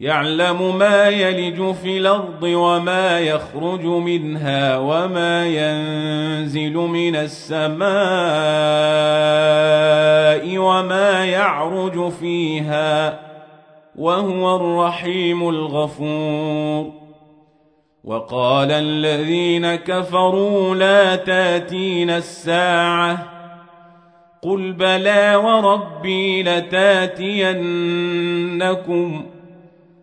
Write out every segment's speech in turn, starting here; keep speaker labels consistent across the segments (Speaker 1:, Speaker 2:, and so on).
Speaker 1: يعلم ما يلج في الأرض وما يخرج منها وما ينزل من السماء وما يعرج فيها وهو الرحيم الغفور. وقال الذين كفروا لا تاتين الساعة قل بلى وربي لتاتينكم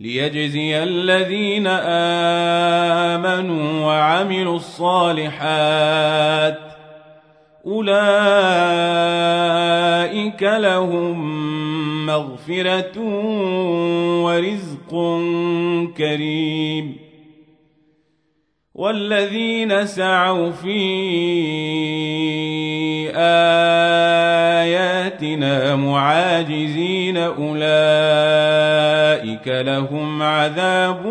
Speaker 1: ليجزي الذين آمنوا وعملوا الصالحات أولئك لهم مغفرة ورزق كريم والذين سعوا في آياتنا معاجزين أولئك لهم عذاب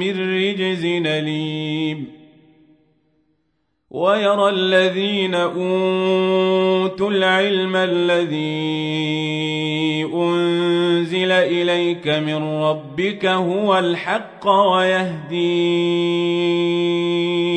Speaker 1: من رجز أليم ويرى الذين أوتوا العلم الذي أنزل إليك من ربك هو الحق ويهدي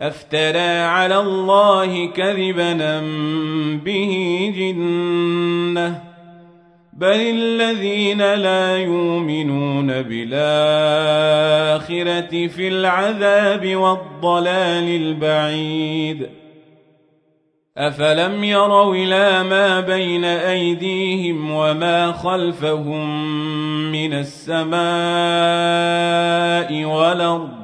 Speaker 1: أفترى على الله كذبا به جنة بل الذين لا يؤمنون بالآخرة في العذاب والضلال البعيد. أفلم يروا إلى ما بين أيديهم وما خلفهم من السماء والأرض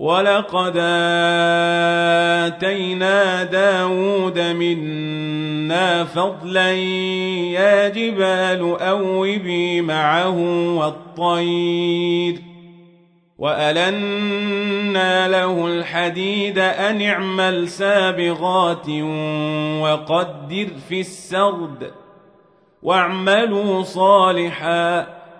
Speaker 1: ولقد آتينا داود منا فضلا يا جبال أوبي معه والطير وألنا له الحديد أن اعمل سابغات وقدر في السرد واعملوا صالحا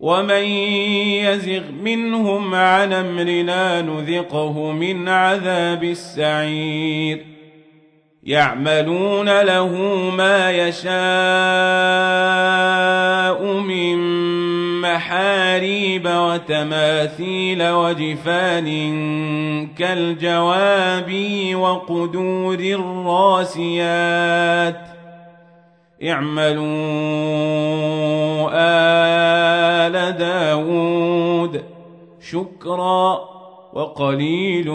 Speaker 1: ومن يزغ منهم عن امرنا نذقه من عذاب السعير يعملون له ما يشاء من محاريب وتماثيل وجفان كالجواب وقدور الراسيات اعملوا آل داود. شكرا وقليل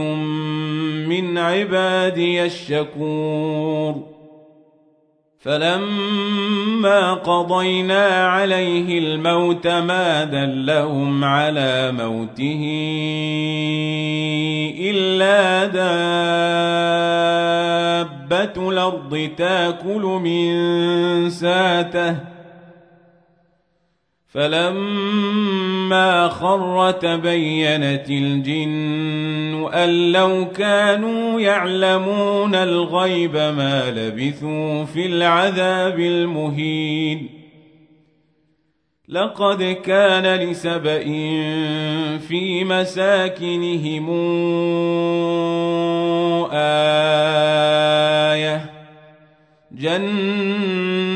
Speaker 1: من عبادي الشكور. فلما قضينا عليه الموت ما دلهم على موته إلا دابة الأرض تأكل من ساته. فلما خر تبينت الجن أن لو كانوا يعلمون الغيب ما لبثوا في العذاب المهين لقد كان لسبإ في مساكنهم آية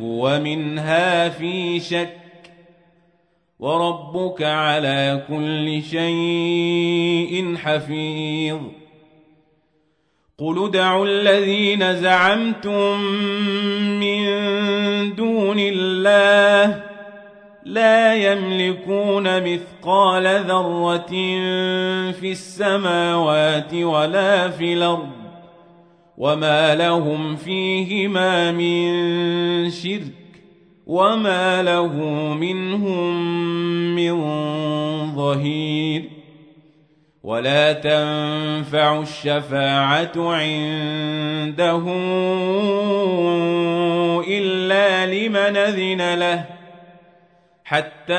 Speaker 1: هو منها في شك وربك على كل شيء حفيظ قل ادعوا الذين زعمتم من دون الله لا يملكون مثقال ذره في السماوات ولا في الأرض وما لهم فيهما من شرك وما له منهم من ظهير ولا تنفع الشفاعة عنده إلا لمن أذن له حتى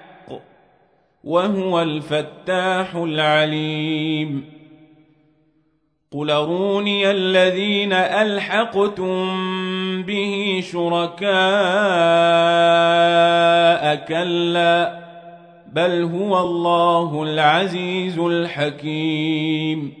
Speaker 1: وهو الفتاح العليم. قل اروني الذين الحقتم به شركاء كلا بل هو الله العزيز الحكيم.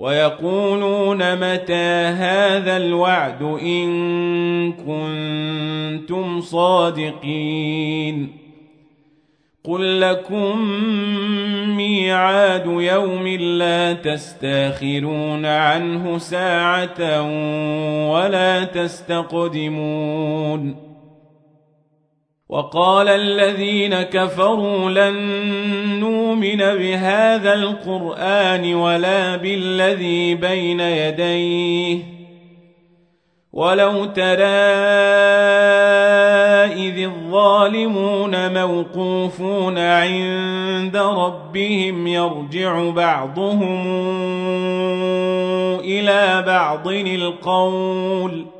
Speaker 1: ويقولون متى هذا الوعد إن كنتم صادقين قل لكم ميعاد يوم لا تستأخرون عنه ساعة ولا تستقدمون وقال الذين كفروا لن نؤمن بهذا القرآن ولا بالذي بين يديه. ولو ترى إذ الظالمون موقوفون عند ربهم يرجع بعضهم إلى بعض القول.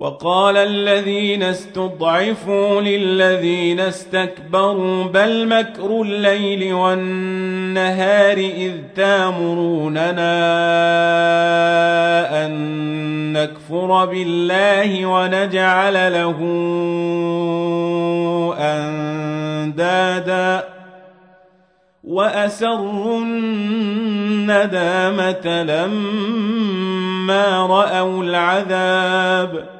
Speaker 1: وقال الذين استضعفوا للذين استكبروا بل مكر الليل والنهار إذ تامروننا أن نكفر بالله ونجعل له أندادا وأسروا الندامة لما رأوا العذاب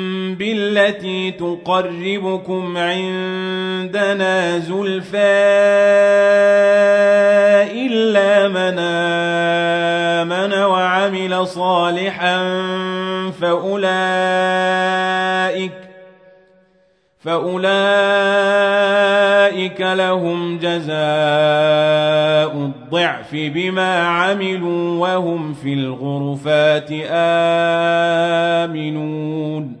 Speaker 1: بالتي تقربكم عندنا زلفى إلا من آمن وعمل صالحا فأولئك فأولئك لهم جزاء الضعف بما عملوا وهم في الغرفات آمنون.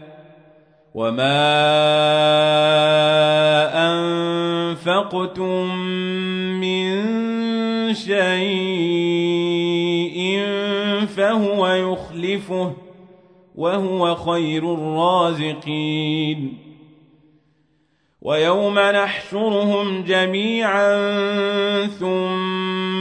Speaker 1: وما أنفقتم من شيء فهو يخلفه وهو خير الرازقين ويوم نحشرهم جميعا ثم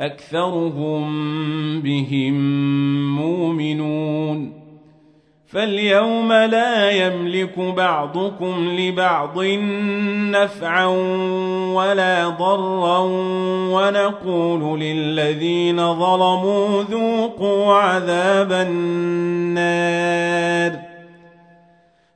Speaker 1: أكثرهم بهم مؤمنون. فاليوم لا يملك بعضكم لبعض نفعا ولا ضرا ونقول للذين ظلموا ذوقوا عذاب النار.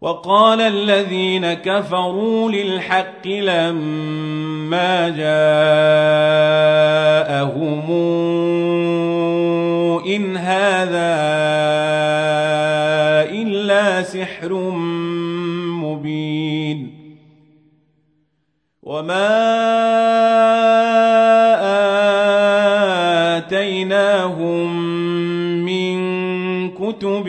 Speaker 1: وقال الذين كفروا للحق لما جاءهم إن هذا إلا سحر مبين وما آتيناهم من كتب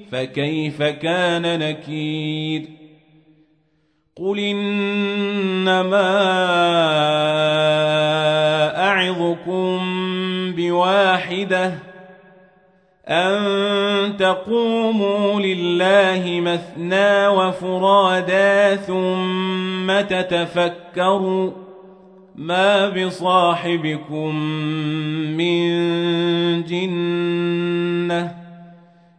Speaker 1: فكيف كان نكير قل إنما أعظكم بواحدة أن تقوموا لله مثنى وفرادا ثم تتفكروا ما بصاحبكم من جنة